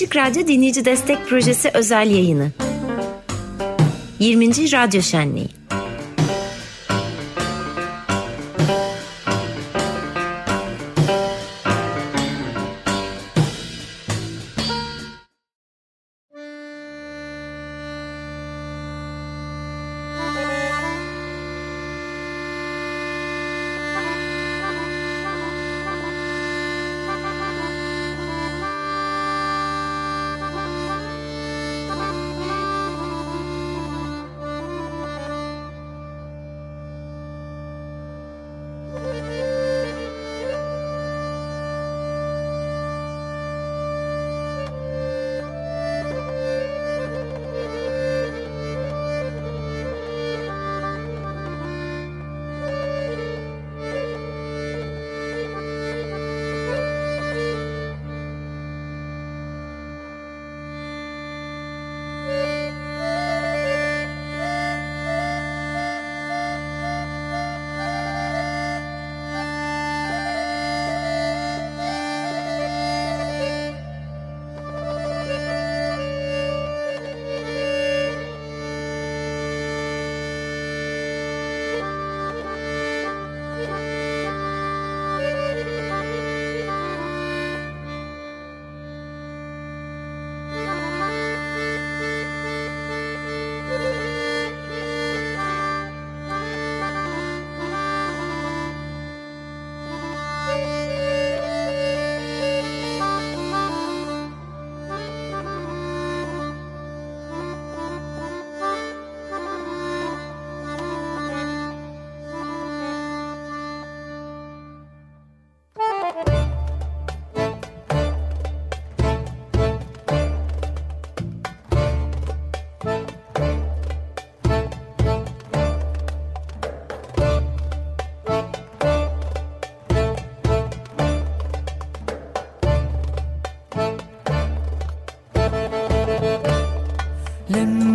Açık Radyo Dinleyici Destek Projesi özel yayını. 20. Radyo Şenliği. lần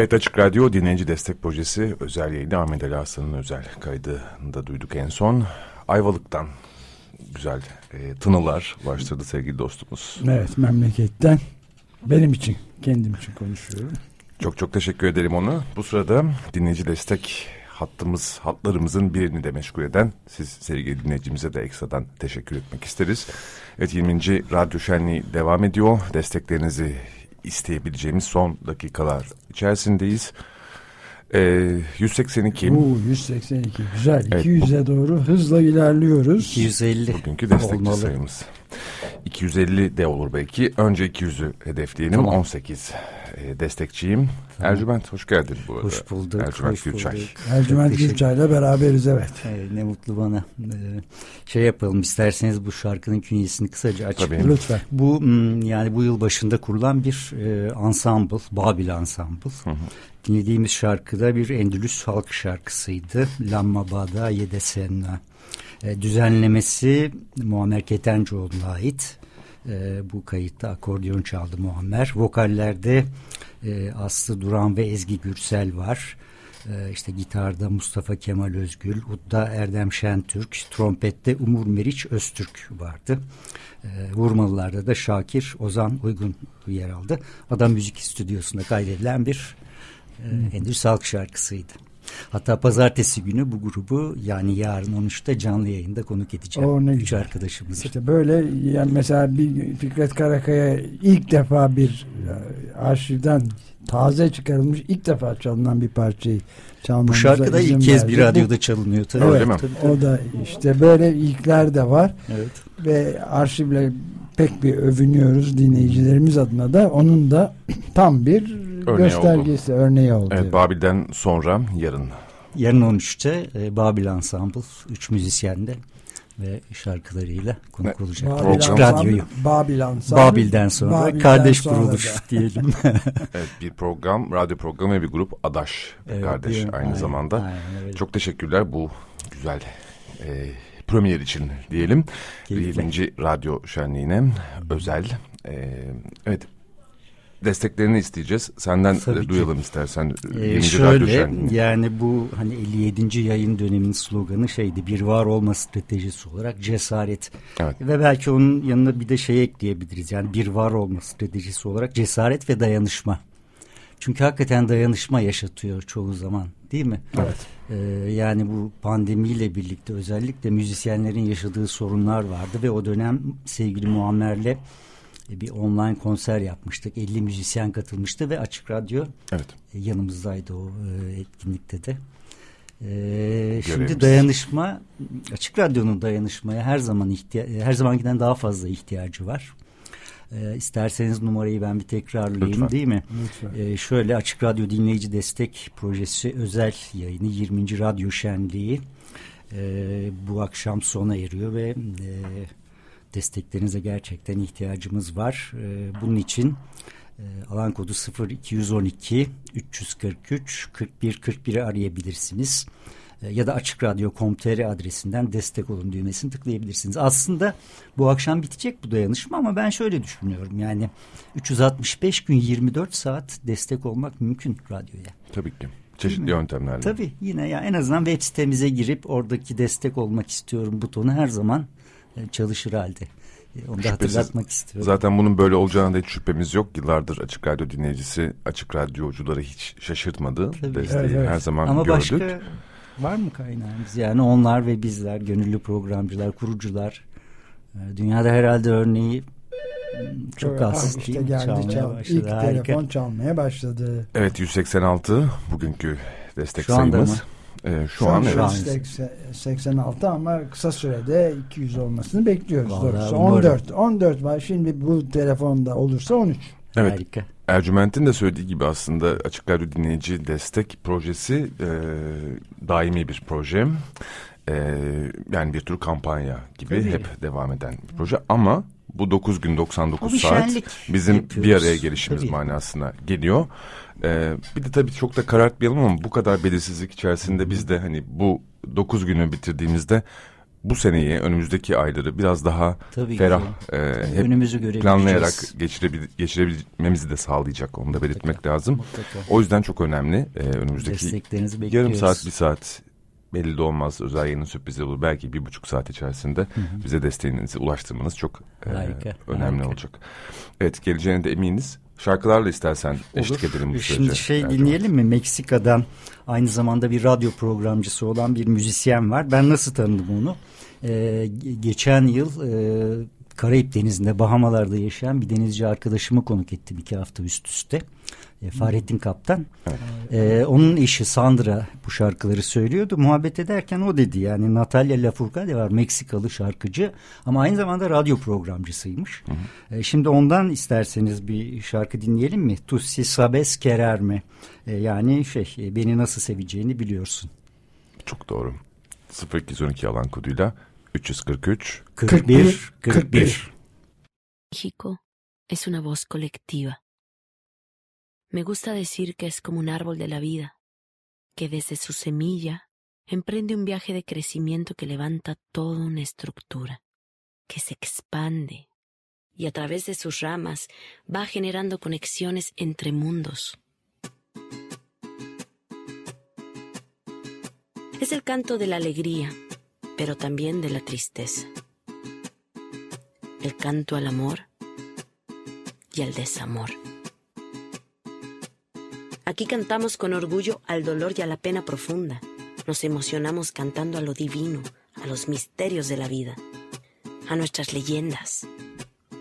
Evet Açık Radyo Dinleyici Destek Projesi özel yayını Ahmet Ali Hasan'ın özel kaydında duyduk en son. Ayvalık'tan güzel e, tınılar başladı sevgili dostumuz. Evet memleketten benim için kendim için konuşuyorum. Çok çok teşekkür ederim ona. Bu sırada dinleyici destek hattımız, hatlarımızın birini de meşgul eden siz sevgili dinleyicimize de ekstradan teşekkür etmek isteriz. Evet 20. Radyo Şenliği devam ediyor. Desteklerinizi isteyebileceğimiz son dakikalar içerisindeyiz. Ee, 182. Oo, 182 güzel. Evet, 200'e doğru hızla ilerliyoruz. 250 Bugünkü destekçi olmalı. sayımız. 250 de olur belki. Önce 200'ü hedefleyelim. Tamam. 18 e, destekçiyim. Tamam. Ercüment hoş geldin bu arada. Hoş bulduk. Ercüment hoş Gülçay. Bulduk. Ercüment Gülçay'la beraberiz evet. evet. Ne mutlu bana. Ee, şey yapalım isterseniz bu şarkının künyesini kısaca açıklayalım. Tabii. Lütfen. Bu yani bu yıl başında kurulan bir e, ensemble, Babil Ensemble. Hı hı. Dinlediğimiz şarkıda bir Endülüs halk şarkısıydı. Lamma Bada Yedesenna. E, düzenlemesi Muammer Ketencoğlu'na ait. E, bu kayıtta akordeon çaldı Muammer. Vokallerde e, Aslı Duran ve Ezgi Gürsel var. E, işte gitarda Mustafa Kemal Özgül, Udda Erdem Şentürk, trompette Umur Meriç Öztürk vardı. E, vurmalılarda da Şakir Ozan Uygun yer aldı. Adam Müzik Stüdyosu'nda kaydedilen bir e, Endüstri Halk şarkısıydı. Hatta pazartesi günü bu grubu yani yarın 13'te canlı yayında konuk edeceğim. O ne Üç arkadaşımızı. İşte böyle yani mesela bir Fikret Karakaya ilk defa bir e, arşivden taze çıkarılmış ilk defa çalınan bir parçayı çalmamıza Bu şarkı da ilk kez bir radyoda bu, çalınıyor tabii. Evet, tabii, tabii. o da işte böyle ilkler de var. Evet. Ve arşivle pek bir övünüyoruz dinleyicilerimiz adına da onun da tam bir örneği göstergesi, oldu. örneği oldu. Evet, Babil'den sonra yarın. Yarın 13'te e, Babil Ensemble 3 müzisyende ve şarkılarıyla konuk olacak. Babil Açık Radyo'yu. Babil Ensemble. Babil'den sonra Babil'den kardeş sonra kuruluş diyelim. evet bir program, radyo programı ve bir grup adaş evet, kardeş aynı aynen, zamanda. Aynen, Çok teşekkürler bu güzel e, premier için diyelim. 20. Radyo Şenliği'ne özel. E, evet desteklerini isteyeceğiz. Senden Tabii duyalım ki. istersen. Ee, şöyle yani bu hani 57. yayın döneminin sloganı şeydi bir var olma stratejisi olarak cesaret. Evet. Ve belki onun yanına bir de şey ekleyebiliriz. Yani bir var olma stratejisi olarak cesaret ve dayanışma. Çünkü hakikaten dayanışma yaşatıyor çoğu zaman değil mi? Evet. Ee, yani bu pandemiyle birlikte özellikle müzisyenlerin yaşadığı sorunlar vardı ve o dönem sevgili Muammer'le e, bir online konser yapmıştık. 50 müzisyen katılmıştı ve Açık Radyo evet. E, yanımızdaydı o e, etkinlikte de. Ee, şimdi dayanışma Açık Radyo'nun dayanışmaya her zaman ihtiya her zamankinden daha fazla ihtiyacı var. Ee, isterseniz numarayı ben bir tekrarlayayım Lütfen. değil mi? Lütfen. Ee, şöyle Açık Radyo Dinleyici Destek Projesi özel yayını 20. Radyo Şenliği e, bu akşam sona eriyor ve e, desteklerinize gerçekten ihtiyacımız var. E, bunun için e, alan kodu 0212 343 41 41'i arayabilirsiniz. E, ya da açıkradyo.com.tr adresinden destek olun düğmesini tıklayabilirsiniz. Aslında bu akşam bitecek bu dayanışma ama ben şöyle düşünüyorum. Yani 365 gün 24 saat destek olmak mümkün radyoya. Tabii ki. Çeşitli yöntemlerle. Tabii yine ya en azından web sitemize girip oradaki destek olmak istiyorum butonu her zaman çalışır halde. E, onu da Şüphesiz. hatırlatmak istiyorum. Zaten bunun böyle olacağına da hiç şüphemiz yok. Yıllardır Açık Radyo dinleyicisi, Açık Radyocuları hiç şaşırtmadı. Tabii. Desteği evet, evet. her zaman Ama gördük. başka var mı kaynağımız? Yani onlar ve bizler, gönüllü programcılar, kurucular. E, dünyada herhalde örneği çok az işte geldi çalmaya çal, başladı. İlk Harika. telefon çalmaya başladı. Evet 186 bugünkü destek Şu sayımız. Anda mı? Ee, şu, şu an, an evet. 86 ama kısa sürede 200 olmasını bekliyoruz. Doğrusu. 14 14 var. Şimdi bu telefonda olursa 13. Evet. Harika. Ercüment'in de söylediği gibi aslında Açık Radyo Dinleyici Destek Projesi e, daimi bir proje. E, yani bir tür kampanya gibi Tabii. hep devam eden bir proje ama bu 9 gün 99 saat bizim yapıyoruz. bir araya gelişimiz Tabii. manasına geliyor. Ee, bir de tabii çok da karartmayalım ama bu kadar belirsizlik içerisinde biz de hani bu 9 günü bitirdiğimizde bu seneyi önümüzdeki ayları biraz daha Tabii ferah e, hep Önümüzü planlayarak geçirebil geçirebilmemizi de sağlayacak. Onu da belirtmek Mutlaka. lazım. Mutlaka. O yüzden çok önemli. E, önümüzdeki yarım saat bir saat belli de olmaz. Özel yayının sürprizi olur. Belki bir buçuk saat içerisinde hı hı. bize desteğinizi ulaştırmanız çok e, önemli harika. olacak. Evet geleceğine de eminiz. Şarkılarla istersen Olur. eşlik edelim bu sürece. Şimdi şey dinleyelim mi? Meksika'dan aynı zamanda bir radyo programcısı olan bir müzisyen var. Ben nasıl tanıdım onu? Ee, geçen yıl e, Karayip Denizi'nde Bahamalar'da yaşayan bir denizci arkadaşımı konuk ettim iki hafta üst üste. E, Fahrettin Kaptan. Evet. E, onun eşi Sandra bu şarkıları söylüyordu. Muhabbet ederken o dedi yani Natalia Lafourcade var Meksikalı şarkıcı ama aynı zamanda radyo programcısıymış. Hı hı. E, şimdi ondan isterseniz bir şarkı dinleyelim mi? Tu si sabes querer mi? E, yani şey e, beni nasıl seveceğini biliyorsun. Çok doğru. 0212 alan koduyla 343 41 41. México es una voz colectiva. Me gusta decir que es como un árbol de la vida, que desde su semilla emprende un viaje de crecimiento que levanta toda una estructura, que se expande y a través de sus ramas va generando conexiones entre mundos. Es el canto de la alegría, pero también de la tristeza. El canto al amor y al desamor. Aquí cantamos con orgullo al dolor y a la pena profunda. Nos emocionamos cantando a lo divino, a los misterios de la vida, a nuestras leyendas.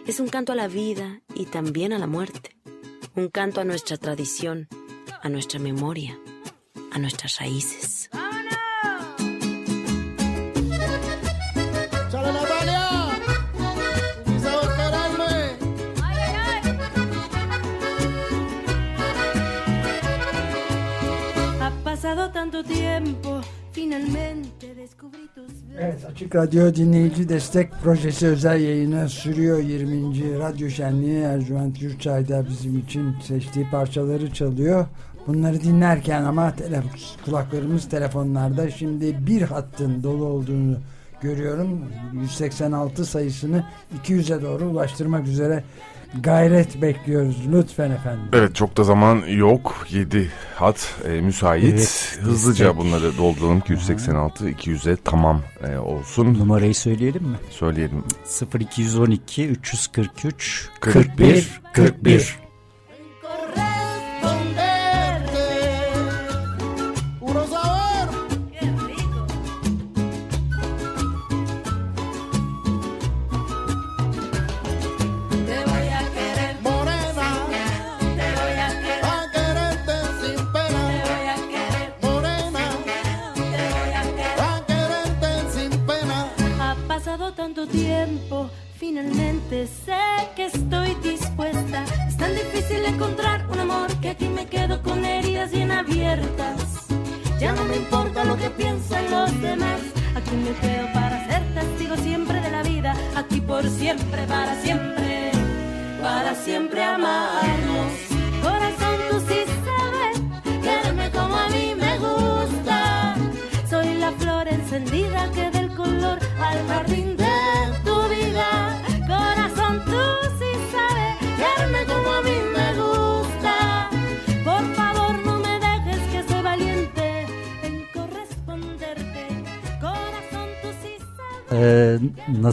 Es un canto a la vida y también a la muerte. Un canto a nuestra tradición, a nuestra memoria, a nuestras raíces. Evet Açık Radyo Dinleyici Destek Projesi özel yayına sürüyor 20. Radyo Şenliği Ercüment Yurtçay'da bizim için seçtiği parçaları çalıyor. Bunları dinlerken ama telefon, kulaklarımız telefonlarda şimdi bir hattın dolu olduğunu görüyorum. 186 sayısını 200'e doğru ulaştırmak üzere gayret bekliyoruz lütfen efendim. Evet çok da zaman yok. 7 hat e, müsait. Evet, Hızlıca destek. bunları dolduralım ki 186 200'e tamam e, olsun. Numarayı söyleyelim mi? Söyleyelim. 0212 343 41 41. 41.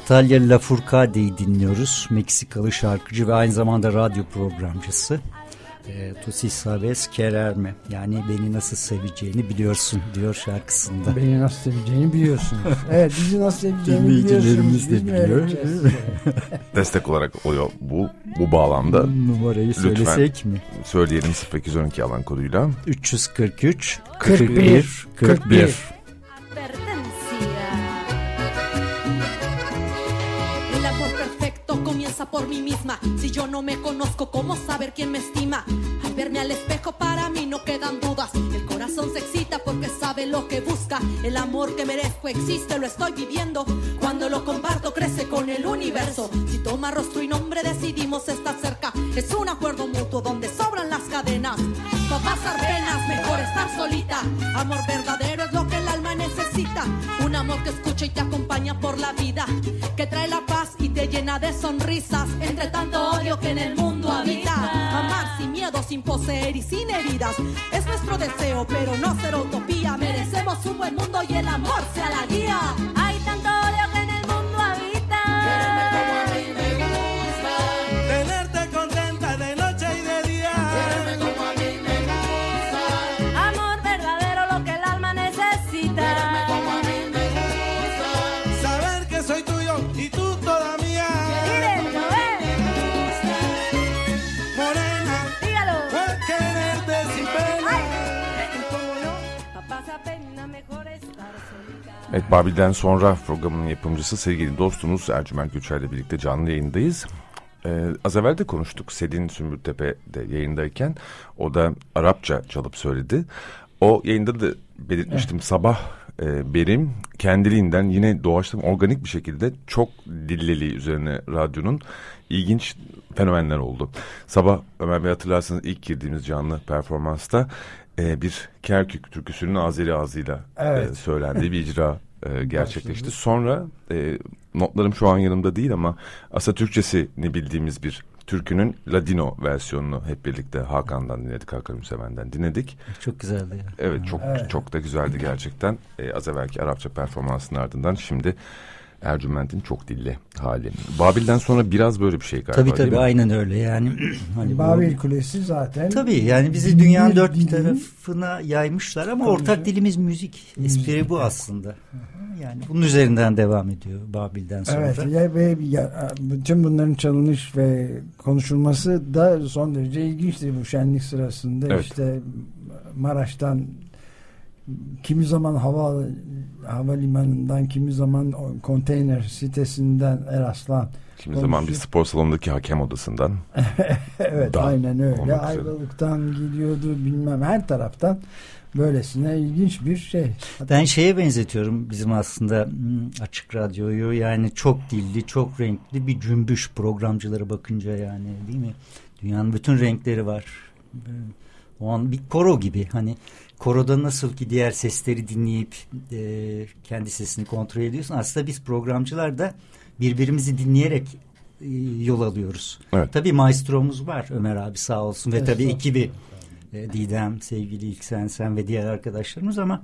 Natalia Lafourcade'yi dinliyoruz. Meksikalı şarkıcı ve aynı zamanda radyo programcısı. E, tu si sabes? Yani beni nasıl seveceğini biliyorsun diyor şarkısında. Beni nasıl seveceğini biliyorsun. evet bizi nasıl seveceğini biliyorsunuz. de biliyor. Destek olarak oluyor bu bu bağlamda. Numarayı Lütfen söylesek mi? Söyleyelim 0212 alan koduyla. 343 41 41. 41. Si yo no me conozco, ¿cómo saber quién me estima? Al verme al espejo para mí no quedan dudas. El corazón se excita porque sabe lo que busca. El amor que merezco existe, lo estoy viviendo. Cuando lo comparto crece con el universo. Si toma rostro y nombre decidimos estar cerca. Es un acuerdo mutuo donde sobran las cadenas. Pasar penas, mejor estar solita. Amor verdadero es lo que el alma necesita. Un amor que escucha y te acompaña por la vida, que trae la paz y te llena de sonrisas, entre tanto odio que en el mundo habita. Amar sin miedo, sin poseer y sin heridas, es nuestro deseo, pero no ser utopía. Merecemos un buen mundo y el amor sea la guía. Evet Babil'den sonra programın yapımcısı sevgili dostumuz Ercüment Güçer ile birlikte canlı yayındayız. Ee, az evvel de konuştuk Selin Sümbültepe'de yayındayken o da Arapça çalıp söyledi. O yayında da belirtmiştim sabah e, Berim kendiliğinden yine doğaçlama organik bir şekilde çok dilliliği üzerine radyonun ilginç fenomenler oldu. Sabah Ömer Bey hatırlarsanız ilk girdiğimiz canlı performansta e, bir Kerkük türküsünün Azeri ağzıyla Evet. e, söylendiği bir icra e, gerçekleşti. Sonra e, notlarım şu an yanımda değil ama aslında Türkçesini bildiğimiz bir türkünün Ladino versiyonunu hep birlikte Hakan'dan dinledik, Hakan Ümsemen'den dinledik. Çok güzeldi ya. Evet çok çok da güzeldi gerçekten. E, az evvelki Arapça performansının ardından şimdi Ercüment'in çok dilli hali. Babil'den sonra biraz böyle bir şey galiba Tabii tabii aynen öyle yani. hani bu- Babil Kulesi zaten. Tabii yani bizi dünyanın dört bir tarafına yaymışlar ama Tabii ortak canım. dilimiz müzik. Espri bu aslında. Yani bunun üzerinden devam ediyor Babil'den sonra. Evet ya, ve ya, bütün bunların çalınış ve konuşulması da son derece ilginçti bu şenlik sırasında. Evet. İşte Maraş'tan kimi zaman hava havalimanından kimi zaman konteyner sitesinden Eraslan. Kimi zaman bir spor salonundaki hakem odasından. evet Da aynen öyle. olmak üzere. Ayvalık'tan gidiyordu bilmem her taraftan böylesine ilginç bir şey. Ben şeye benzetiyorum bizim aslında hmm, açık radyoyu yani çok dilli, çok renkli bir cümbüş programcılara bakınca yani değil mi? Dünyanın bütün renkleri var. Ee, O an bir koro gibi hani koroda nasıl ki diğer sesleri dinleyip e, kendi sesini kontrol ediyorsun. Aslında biz programcılar da birbirimizi dinleyerek e, yol alıyoruz. Evet. Tabii maestromuz var Ömer abi sağ olsun ve tabii ekibi e, Didem, sevgili İlksen, sen ve diğer arkadaşlarımız ama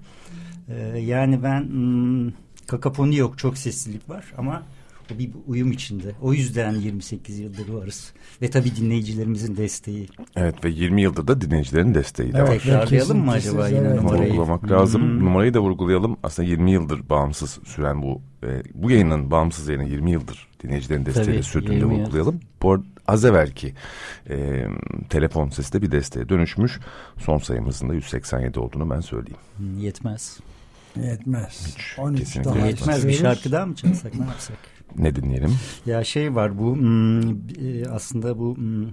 e, yani ben hmm, kakafoni yok, çok seslilik var ama bir uyum içinde. O yüzden 28 yıldır varız. Ve tabii dinleyicilerimizin desteği. Evet ve 20 yıldır da dinleyicilerin desteği de Evet. var. Tekrarlayalım mı acaba yine evet. numarayı? Vurgulamak lazım. Hmm. Numarayı da vurgulayalım. Aslında 20 yıldır bağımsız süren bu e, bu yayının bağımsız yayını 20 yıldır dinleyicilerin desteğiyle sürdüğünü de 20 yıl. vurgulayalım. Bu arada az evvelki e, telefon sesi de bir desteğe dönüşmüş. Son sayımızın da 187 olduğunu ben söyleyeyim. Yetmez. Yetmez. Hiç, 13 kesinlikle daha yetmez. Yetmez bir şarkı daha mı çalsak ne yapsak? Ne dinleyelim? Ya şey var bu hmm, e, aslında bu hmm,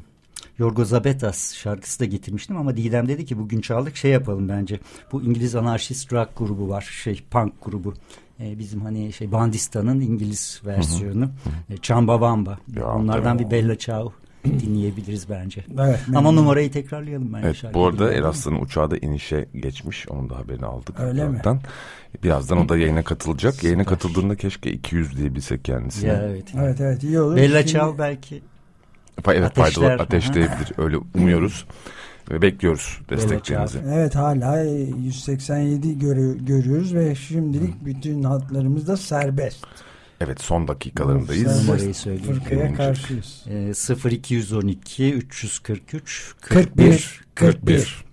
Yorgo Zabetas şarkısı da getirmiştim ama Didem dedi ki bugün çaldık şey yapalım bence. Bu İngiliz anarşist rock grubu var şey punk grubu. E, bizim hani şey Bandistan'ın İngiliz versiyonu. E, Chambawamba. Ya, Onlardan bir Bella Ciao dinleyebiliriz bence. Evet. Ama numarayı tekrarlayalım bence. Evet bu arada. Eraslan'ın uçağı da inişe geçmiş. Onun da haberini aldık. Öyle mi? Uzaktan. Birazdan o da yayına katılacak. Yayına Süper. katıldığında keşke 200 diyebilsek kendisine. Ya evet. Evet evet iyi olur. Bella Şimdi- Ciao belki Evet Ateşler. faydalı ateşleyebilir. Öyle umuyoruz. Ve bekliyoruz desteklerinizi. Evet hala 187 görü- görüyoruz ve şimdilik bütün hatlarımız da serbest. Evet son dakikalarındayız. Serbest Numarayı söyleyeyim. Fırkaya karşıyız. e, 0212 343 41 41 41.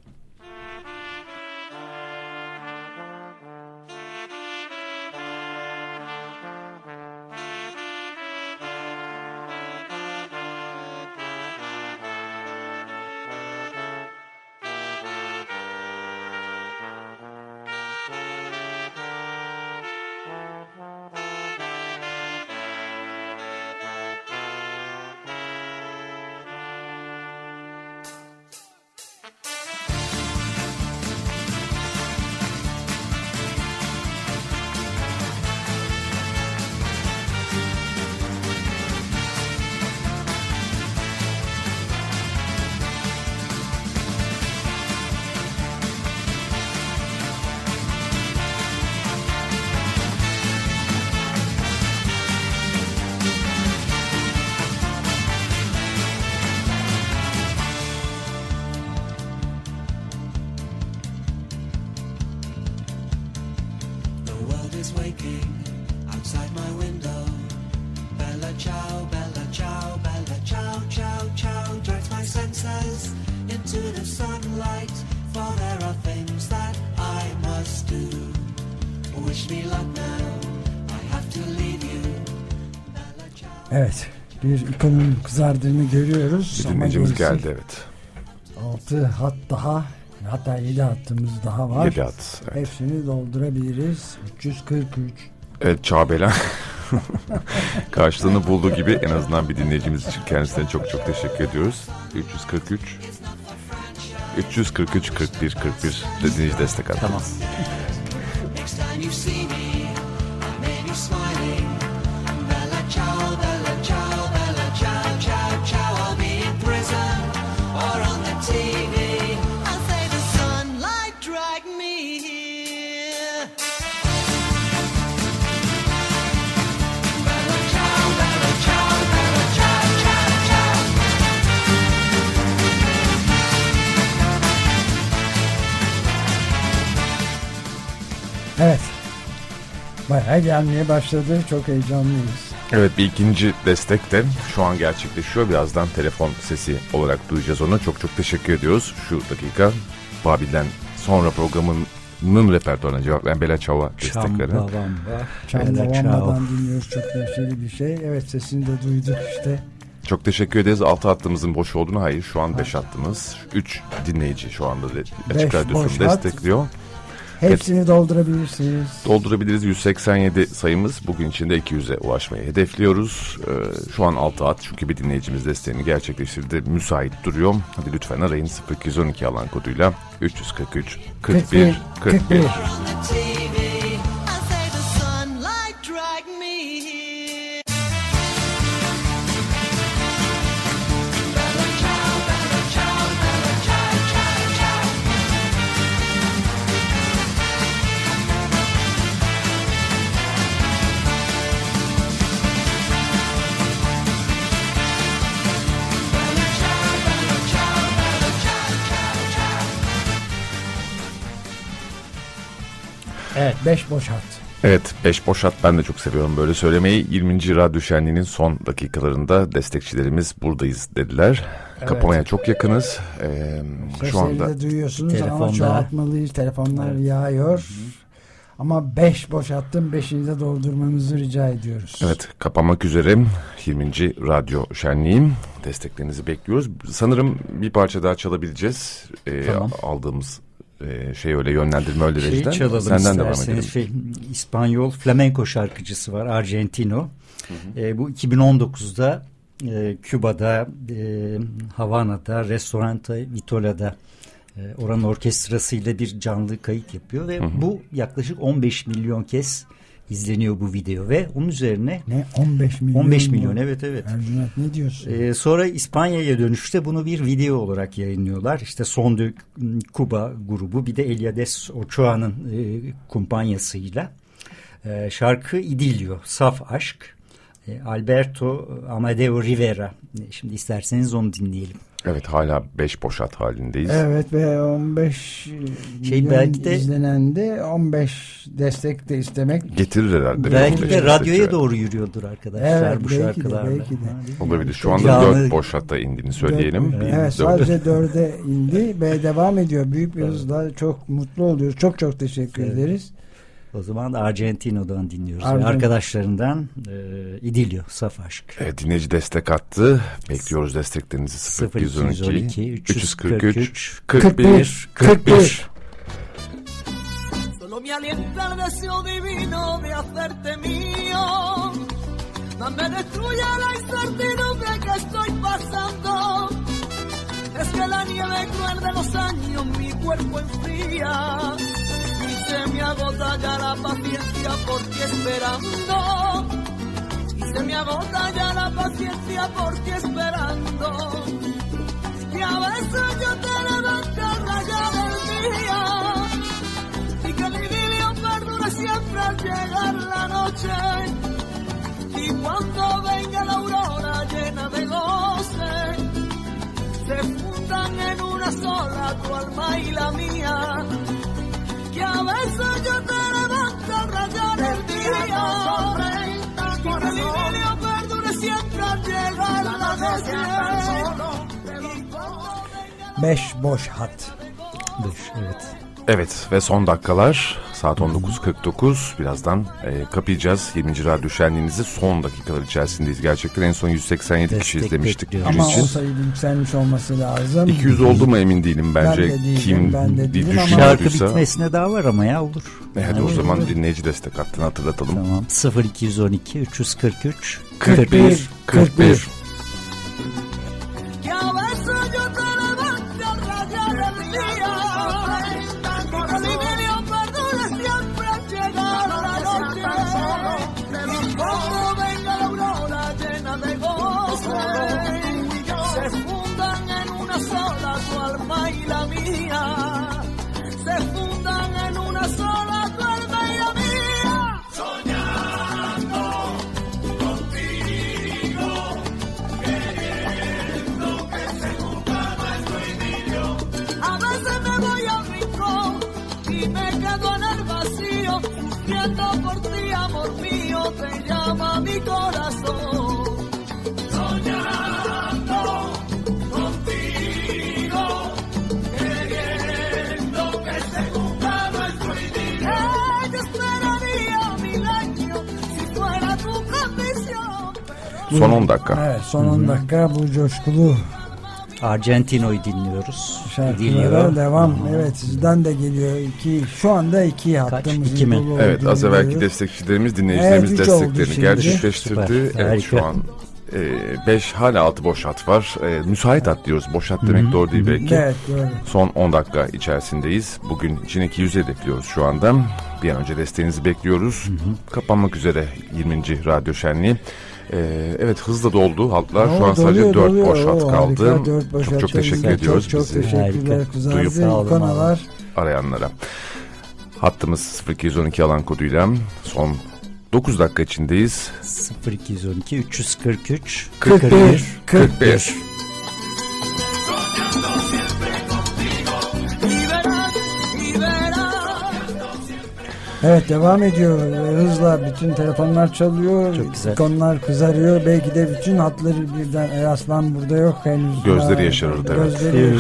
Bir ikonun kızardığını görüyoruz. Bir dinleyicimiz geldi evet. Altı hat daha hatta yedi hattımız daha var. Yedi at. Evet, Hepsini doldurabiliriz. 343. evet Çağbelen karşılığını bulduğu gibi en azından bir dinleyicimiz için kendisine çok çok teşekkür ediyoruz. 343 343 41 41 dinleyici destek hattı. Tamam. Bayağı gelmeye başladı. Çok heyecanlıyız. Evet bir ikinci destek de şu an gerçekleşiyor. Birazdan telefon sesi olarak duyacağız onu. Çok çok teşekkür ediyoruz. Şu dakika Babil'den sonra programının repertuarına cevap veren Bela Çava destekleri. Vamba'dan dinliyoruz. Çok neşeli bir şey. Evet sesini de duyduk işte. Çok teşekkür ederiz. 6 hattımızın boş olduğunu hayır şu an 5 hattımız. 3 dinleyici şu anda Açık Radyosu'nu boş hat. Hepsini doldurabilirsiniz. Doldurabiliriz 187 sayımız. Bugün içinde 200'e ulaşmayı hedefliyoruz. Ee, şu an 6 hat çünkü bir dinleyicimiz desteğini gerçekleştirdi. Müsait duruyor. Hadi lütfen arayın 0212 alan koduyla 343 41 41. 41. Evet 5 boş hat. Evet 5 boş hat ben de çok seviyorum böyle söylemeyi. 20. Radyo Şenliği'nin son dakikalarında destekçilerimiz buradayız dediler. Kapamaya çok yakınız. Ee, şu anda de duyuyorsunuz ama Telefonlar. çoğaltmalıyız. Telefonlar yağıyor. Ama 5 boş attım. 5'ini de doldurmanızı rica ediyoruz. Evet kapanmak üzere 20. Radyo Şenliği desteklerinizi bekliyoruz. Sanırım bir parça daha çalabileceğiz. Ee, Tamam. aldığımız e, şey öyle yönlendirme öyle Şeyi çalalım Senden devam isterseniz. edelim. Şey, İspanyol flamenco şarkıcısı var Argentino. E, bu 2019'da e, Küba'da, e, Havana'da, Restoranta Vitola'da e, oranın orkestrasıyla bir canlı kayıt yapıyor ve bu yaklaşık 15 milyon kez izleniyor bu video ve onun üzerine Ne 15 milyon 15 mu? milyon evet evet. Ercüment ne diyorsun? Ee, sonra İspanya'ya dönüşte bunu bir video olarak yayınlıyorlar. İşte Son de Cuba grubu bir de Eliades Ochoa'nın e, kumpanyasıyla. E, şarkı İdilio, Saf Aşk. E, Alberto Amadeo Rivera. E, şimdi isterseniz onu dinleyelim. Evet hala 5 boş hat halindeyiz. Evet ve 15 Şey, belki de- izlenen de 15 destek de istemek Getirir herhalde. Belki de 15 radyoya destek doğru yürüyordur arkadaşlar Evet, bu belki de, şarkılarla. belki de. Değil mi? Olabilir. Şu anda Canlı- 4 boş hatta indiğini söyleyelim. Dört- Bir evet dörde- sadece dörde indi ve devam ediyor. Büyük bir hızla çok mutlu oluyoruz. Çok çok teşekkür Evet. ederiz. O zaman Argentino'dan dinliyoruz. ve Argent- Arkadaşlarından e, İdilio, Saf Aşk. Evet, dinleyici destek attı. Bekliyoruz desteklerinizi 0212 0212 343 41 41 41. Solo me alienta el deseo divino de hacerte mío. No me destruye la incertidumbre que estoy pasando. Es que la nieve cruel de los años mi cuerpo enfría. Se me agota ya la paciencia por ti esperando. Se me agota ya la paciencia por ti esperando. Y a veces yo te levanto a rayar el día y que mi idilio perdure siempre al llegar la noche. Y cuando venga la aurora llena de goce, se fundan en una sola tu alma y la mía. Beş boş hat. Beş, evet. Evet ve son dakikalar saat 19.49 birazdan e, kapayacağız 20. radyo şenliğinizi son dakikalar içerisindeyiz gerçekten en son 187 Destek kişi izlemiştik dün için. Ama o sayı yükselmiş olması lazım. 200 oldu mu emin değilim bence ben de değilim, kim ben de değilim ama şarkı bitmesine daha var ama ya olur. E, hadi yani o zaman olur. dinleyici destek hattını hatırlatalım. Tamam 0212 343 41 41, 41. Son 10 dakika. Evet son 10 dakika bu coşkulu Argentino'yu dinliyoruz. Şarkılara devam. Evet sizden de geliyor. iki şu anda iki hattımızın İki mi? Evet az evvelki destekçilerimiz, dinleyicilerimiz Evet, desteklerini gerçekleştirdi. Süper, Evet şu an 5 hala 6 boş hat var. E, müsait hat diyoruz. Boş hat demek doğru değil belki. Evet doğru. Son 10 dakika içerisindeyiz. Bugün için 200 hedefliyoruz şu anda. Bir an önce desteğinizi bekliyoruz. Kapanmak üzere 20. Radyo Şenliği. Ee, evet hızla doldu hatlar. Şu an sadece doluyor, dört doluyor. boş hat kaldı. Harika, dört boş çok çok teşekkür güzel. ediyoruz. Çok, çok bizi teşekkürler Kuzenzi. Bu kanalar. Arayanlara. Hattımız 0212 alan koduyla son 9 dakika içindeyiz. 0212 343 41 41. 41. Evet devam ediyor. Hızla bütün telefonlar çalıyor. Çok güzel. İkonlar kızarıyor. Belki de bütün hatları birden Eraslan burada yok henüz. Gözleri yaşarırdı, evet. Gözleri Evet.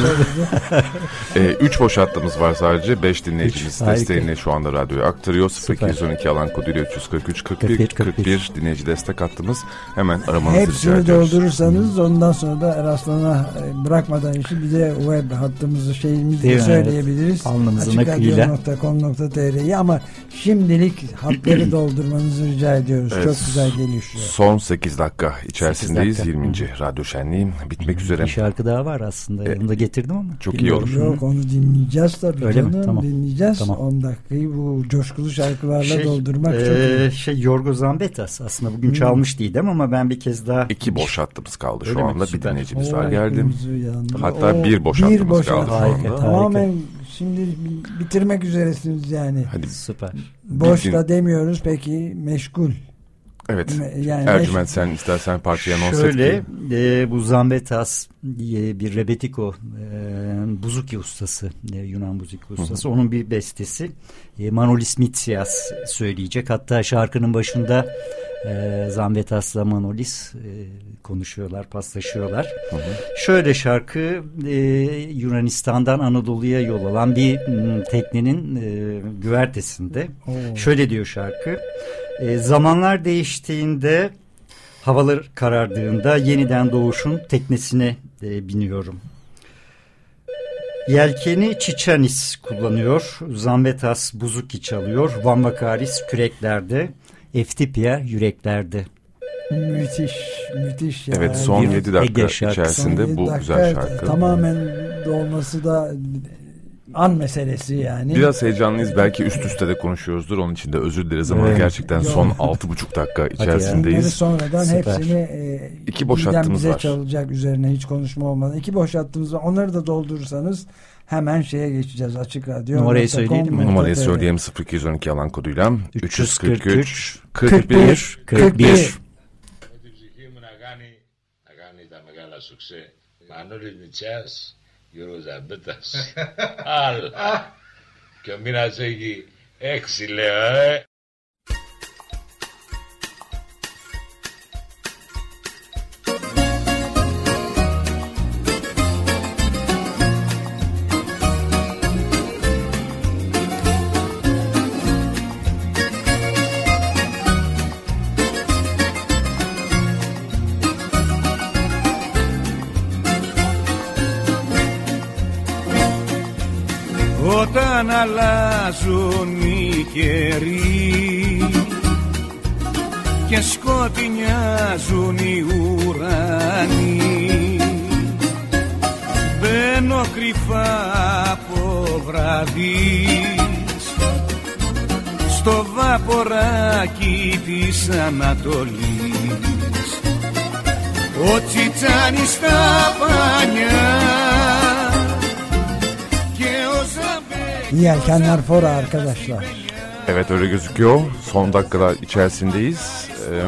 yaşarırdı. 3 boş hattımız var sadece. 5 dinleyicimiz Üç, harika. desteğini şu anda radyoya aktarıyor. Süper. 0212 alan koduyla 343 41 41, 41 dinleyici destek hattımız. Hemen aramanızı rica Hepsini ediyoruz. doldurursanız ondan sonra da Eraslan'a e, bırakmadan işi bir de web hattımızı şeyimizi de söyleyebiliriz. Alnımızın akıyla. Açıkradyo.com.tr'yi ama şimdilik hatları doldurmanızı rica ediyoruz. Evet. Çok güzel gelişiyor. Son 8 dakika içerisindeyiz. 8 dakika. 20. Radyo Şenliği bitmek üzere. Bir şarkı daha var aslında. E, Yanında getirdim ama. çok iyi bilmiyorum. olur. Yok onu dinleyeceğiz tabii Öyle mi? canım. Tamam. Dinleyeceğiz. Tamam. 10 dakikayı bu coşkulu şarkılarla Şey, doldurmak çok e, iyi. şey Yorgo Zambetas aslında bugün çalmış değildim ama ben bir kez daha İki boş hattımız kaldı Öyle şu mi? anda. Bir Süper. dinleyicimiz Oo, var geldi. kırmızı yandı. Hatta Oo, bir boş bir hattımız boş kaldı hat. şu Harika, anda. harika. Tamamen şimdi bitirmek üzeresiniz yani. Hadi süper. Boş da demiyoruz peki meşgul. Evet. Yani Ercüment sen istersen parçayı anons et Şöyle ki. e, bu Zambetas diye bir rebetiko e, buzuki ustası e, Yunan buzuki ustası onun bir bestesi e, Manolis Mitsias söyleyecek hatta şarkının başında e, Zambetas'la Manolis e, konuşuyorlar paslaşıyorlar şöyle şarkı e, Yunanistan'dan Anadolu'ya yol alan bir m, teknenin e, güvertesinde Oo. şöyle diyor şarkı e, zamanlar değiştiğinde Havalar karardığında yeniden doğuşun teknesine e, biniyorum. Yelkeni Çiçanis kullanıyor. Zambetas buzuki çalıyor. Van Vakaris küreklerde. Eftipia yüreklerde. Müthiş, müthiş. ya. Evet son Bir 7 dakika Ege içerisinde Son bu yedi güzel dakika şarkı. Tamamen dolması da an meselesi yani. Biraz heyecanlıyız. Belki üst üste de konuşuyoruzdur. Onun için de özür dileriz ama Evet. gerçekten Yok. son 6,5 dakika Bunları içerisindeyiz. sonradan Süper. hepsini e, İki boş hattımız bize var. çalacak üzerine hiç konuşma olmadan. İki boş hattımız var. Onları da doldurursanız hemen şeye geçeceğiz. Açık radyo. Numarayı söyleyelim mi? Numarayı Evet. söyleyeyim 0212 alan koduyla 343 41 41 41 με Γιώργος Ζαμπέτας. Αλλά. Και ο μήνας έχει έξι λέω, ε. Αλλάζουν οι καιροί και σκοτεινιάζουν οι ουρανοί. Μπαίνω κρυφά από βραδείς στο βαποράκι της Ανατολής. Ο Τσιτσάνης στα πανιά και ο Ζαμπέ Yelkenler fora arkadaşlar. Evet öyle gözüküyor. Son dakikalar içerisindeyiz. Ee,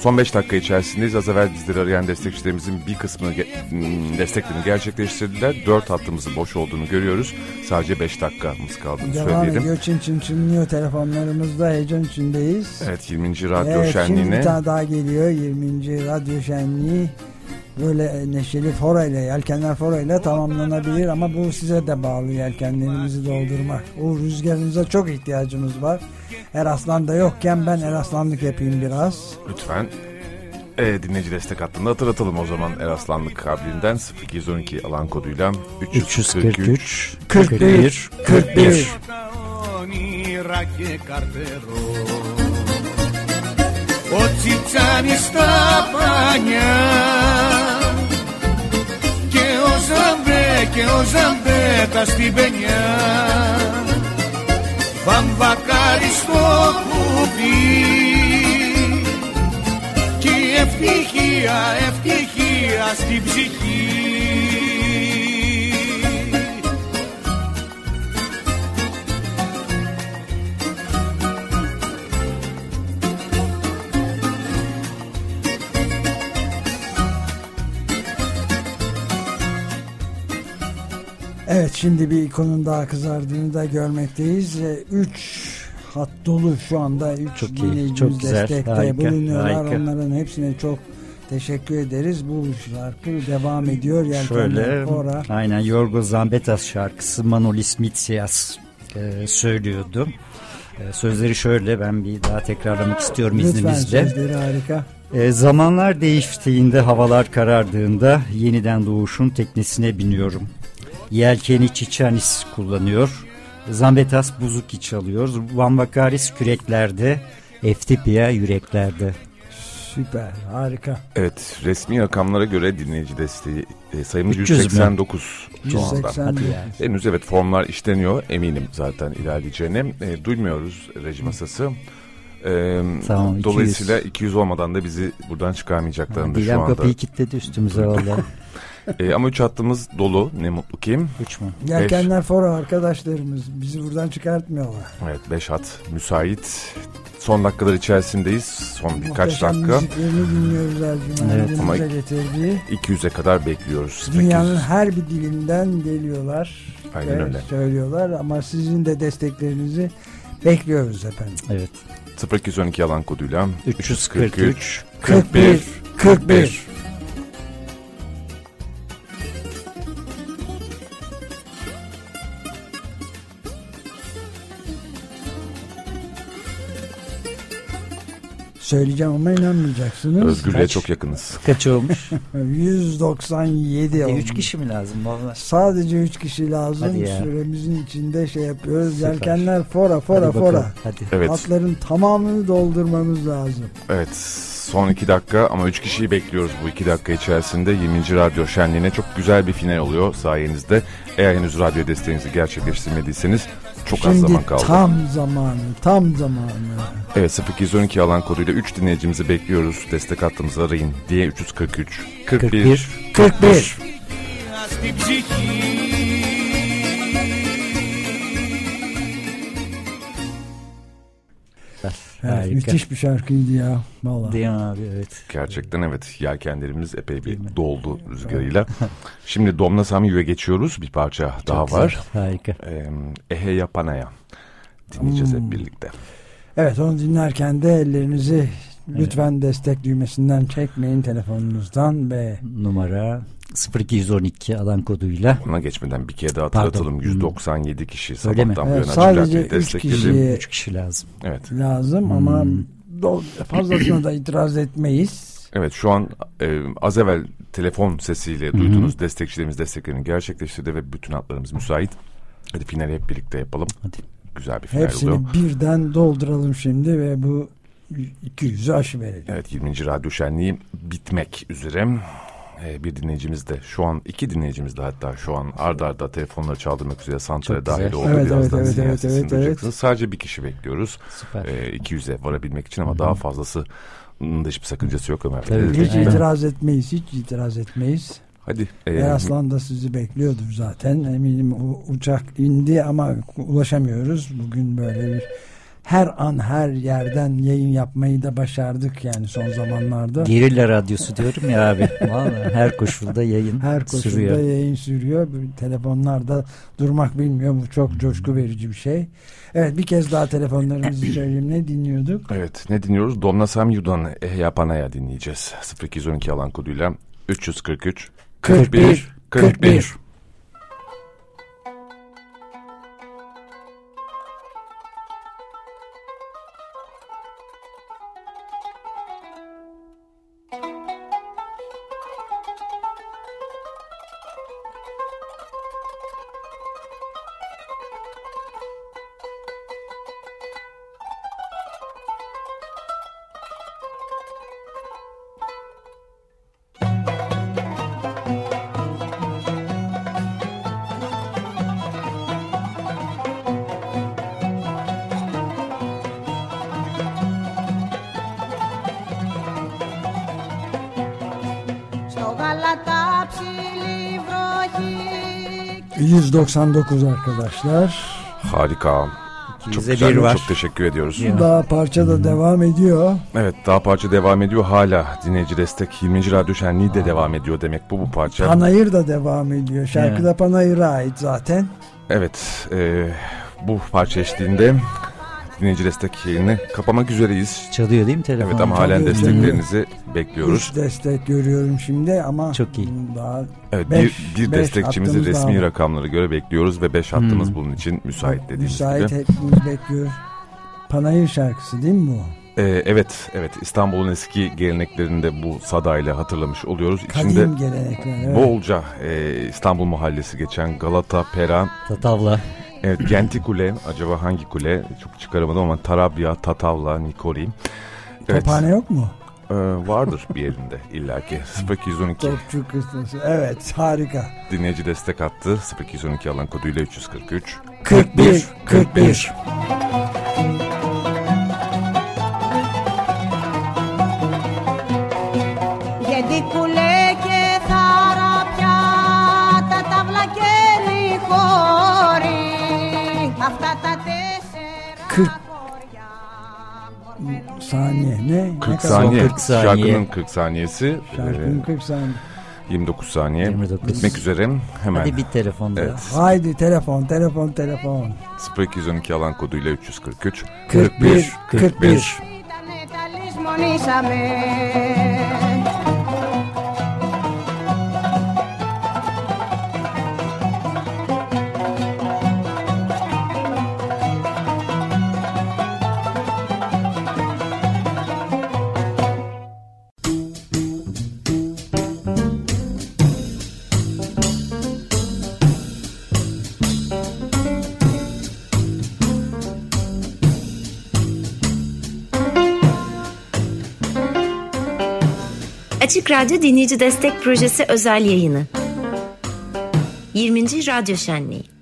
son 5 dakika içerisindeyiz. Az evvel bizleri arayan destekçilerimizin bir kısmını ge- m, desteklerini gerçekleştirdiler. 4 hattımızın boş olduğunu görüyoruz. Sadece 5 dakikamız kaldığını Devam söyleyelim. ediyor. Çin çin çınlıyor telefonlarımızda. Heyecan içindeyiz. Evet 20. radyo evet, Şimdi şenliğine bir tane daha geliyor. 20. radyo şenliği. Böyle neşeli fora ile, yelkenler fora ile tamamlanabilir ama bu size de bağlı yelkenlerimizi doldurmak. O rüzgarınıza çok ihtiyacımız var. Eraslan da yokken ben Eraslanlık yapayım biraz. lütfen e, dinleyici destek hattında hatırlatalım o zaman Eraslanlık kabiliğinden 0212 alan koduyla 343 343 41 41 Ο Τσιτσάνης στα πανιά. Και ο Ζαμπέ και ο Ζαμπέτα στην πενιά βαμβακάρι στο κουπί και η ευτυχία, ευτυχία στην ψυχή Evet şimdi bir ikonun daha kızardığını da görmekteyiz. 3 hat dolu şu anda 3 Çok iyi, çok güzel, destekte harika, bulunuyorlar. harika. Onların hepsine çok teşekkür ederiz. Bu şarkı devam ediyor. Yelkenler Şöyle Fora. aynen Yorgos Zambetas şarkısı Manolis Mitsias e, söylüyordu. E, sözleri şöyle ben bir daha tekrarlamak istiyorum Lütfen izninizle. sözleri harika. E, zamanlar değiştiğinde havalar karardığında yeniden doğuşun teknesine biniyorum. Yelkeni Çiçanis kullanıyor. Zambetas buzuki çalıyor. Van Vakaris küreklerde. Eftipia yüreklerde. Süper harika. Evet resmi rakamlara göre dinleyici desteği e, sayımız 300 mü? 189 şu anda. 180 Hadi ya. Henüz evet formlar işleniyor eminim zaten ilerleyeceğine. E, duymuyoruz reji masası. E, Tamam, 200. Dolayısıyla 200 olmadan da bizi buradan çıkarmayacaklarını da şu anda. kapıyı kilitledi üstümüze valla. E, ama 3 hattımız dolu ne mutlu ki. Üç mü? Yelkenler Fora arkadaşlarımız bizi buradan çıkartmıyorlar. Evet 5 hat müsait. Son dakikalar içerisindeyiz. Son birkaç Muhteşem dakika. müziklerini dinliyoruz Ercüment'in Evet, ama- getirdiği. 200'e kadar bekliyoruz. Dünyanın 800. her bir dilinden geliyorlar. Aynen öyle. Söylüyorlar ama sizin de desteklerinizi bekliyoruz efendim. Evet. 0212 alan koduyla 343 41 41 Söyleyeceğim ama inanmayacaksınız. Özgürlüğe Kaç? çok yakınız. Kaç olmuş? 197 e, olmuş. üç kişi mi lazım valla? Sadece 3 kişi lazım. Süremizin içinde şey yapıyoruz. Süper. Yelkenler fora fora Hadi bakalım, fora. Hadi. Evet. Hatların tamamını doldurmamız lazım. Evet Son iki dakika ama üç kişiyi bekliyoruz bu iki dakika içerisinde 20. Radyo Şenliği'ne çok güzel bir final oluyor sayenizde. Eğer henüz radyo desteğinizi gerçekleştirmediyseniz çok Şimdi az zaman kaldı. tam zaman, tam zaman. Evet 0212 alan koduyla 3 dinleyicimizi bekliyoruz. Destek hattımızı arayın diye 343 41 41, 41. 41. Evet, Harika. müthiş bir şarkıydı ya. Vallahi. Değil mi abi evet. Gerçekten evet yelkenlerimiz epey bir doldu rüzgarıyla. Şimdi Domna Samyu'ya geçiyoruz. Bir parça daha Çok var. güzel, Harika. Ee, Ehe Yapanaya dinleyeceğiz Hmm. hep birlikte. Evet onu dinlerken de ellerinizi lütfen destek düğmesinden çekmeyin telefonunuzdan ve Numara 0212 alan koduyla. Ona geçmeden bir kere daha Pardon. hatırlatalım. 197 kişi Öyle mi? sabahtan bu Evet, yana sadece Açık Radyo'yu üç destekledi. kişi- 3 kişi lazım. Evet. lazım ama do- fazlasına da itiraz etmeyiz. Evet şu an e, az evvel telefon sesiyle duyduğunuz destekçilerimiz desteklerini gerçekleştirdi ve bütün hatlarımız müsait. Hadi finali hep birlikte yapalım. Hadi. Güzel bir final Hepsini oluyor. birden dolduralım şimdi ve bu 200'ü aşı verelim. Evet 20. Radyo Şenliği bitmek üzere. Ee, bir dinleyicimiz de şu an iki dinleyicimiz de hatta şu an ardarda arda telefonları çaldırmak üzere santrale Çok dahil oldu. Evet, Birazdan evet, sinyal evet, sesini evet, duyacaksınız. Sadece bir kişi bekliyoruz. Süper. Ee, 200'e varabilmek için ama daha fazlası da hiçbir sakıncası yok Ömer. Tabii. Ee, Hiç itiraz etmeyiz, hiç itiraz etmeyiz. Hadi. e, Eraslan da sizi bekliyordur zaten. Eminim uçak indi ama ulaşamıyoruz. Bugün böyle bir her an her yerden yayın yapmayı da başardık yani son zamanlarda. Gerilla radyosu diyorum ya abi. Vallahi her koşulda yayın her koşulda sürüyor. yayın sürüyor. Telefonlarda durmak bilmiyor. Bu çok coşku verici bir şey. Evet bir kez daha telefonlarımızı söyleyeyim. Ne dinliyorduk? Evet ne dinliyoruz? Domna Samyu'dan Ehya Panaya dinleyeceğiz. 0212 alan koduyla 343 41 41. 41. 199 arkadaşlar. Harika. Çok 200'e güzel. bir var. Çok teşekkür ediyoruz. Ya. Daha parça da devam ediyor. Evet daha parça devam ediyor. Hala dinleyici destek 20. Radyo Şenliği de devam ediyor demek bu bu parça. Panayır da devam ediyor. Şarkı da Panayır'a ait zaten. Evet e, bu parça eşliğinde dinleyici destek yayını kapamak üzereyiz. Çalıyor değil mi telefon? Evet ama halen Çalıyor, desteklerinizi bekliyoruz. Üç destek görüyorum şimdi ama Çok iyi. daha Evet Beş- bir, bir beş destekçimizi resmi daha rakamlara göre bekliyoruz ve 5 hattımız Hmm. bunun için müsait dediğimiz müsait gibi. hepimiz bekliyoruz. Panayır şarkısı değil mi bu? Ee, evet, evet İstanbul'un eski geleneklerinde bu sadayla hatırlamış oluyoruz. Kadim İçinde gelenekler. Evet. bolca e, İstanbul mahallesi geçen Galata, Pera, Tatavla. Evet Genti Kule acaba hangi kule çok çıkaramadım ama Tarabya, Tatavla, Nikoli. Evet. Tophane yok mu? Ee, vardır bir yerinde illaki. 0212. Topçu kıstası. Evet harika. Dinleyici destek attı. 0212 alan koduyla 343. 41 41. 41. saniye. 40 saniye. Şarkının 40 saniyesi. Şarkının ee, 40 saniye. 29 saniye. 29. Bitmek üzere. Hemen. Hadi bir telefon daha. Evet. Haydi telefon, telefon, telefon. 0212 alan koduyla 343 41 41. 41. 41. Açık Radyo Dinleyici Destek Projesi özel yayını. 20. Radyo Şenliği.